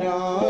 प्राण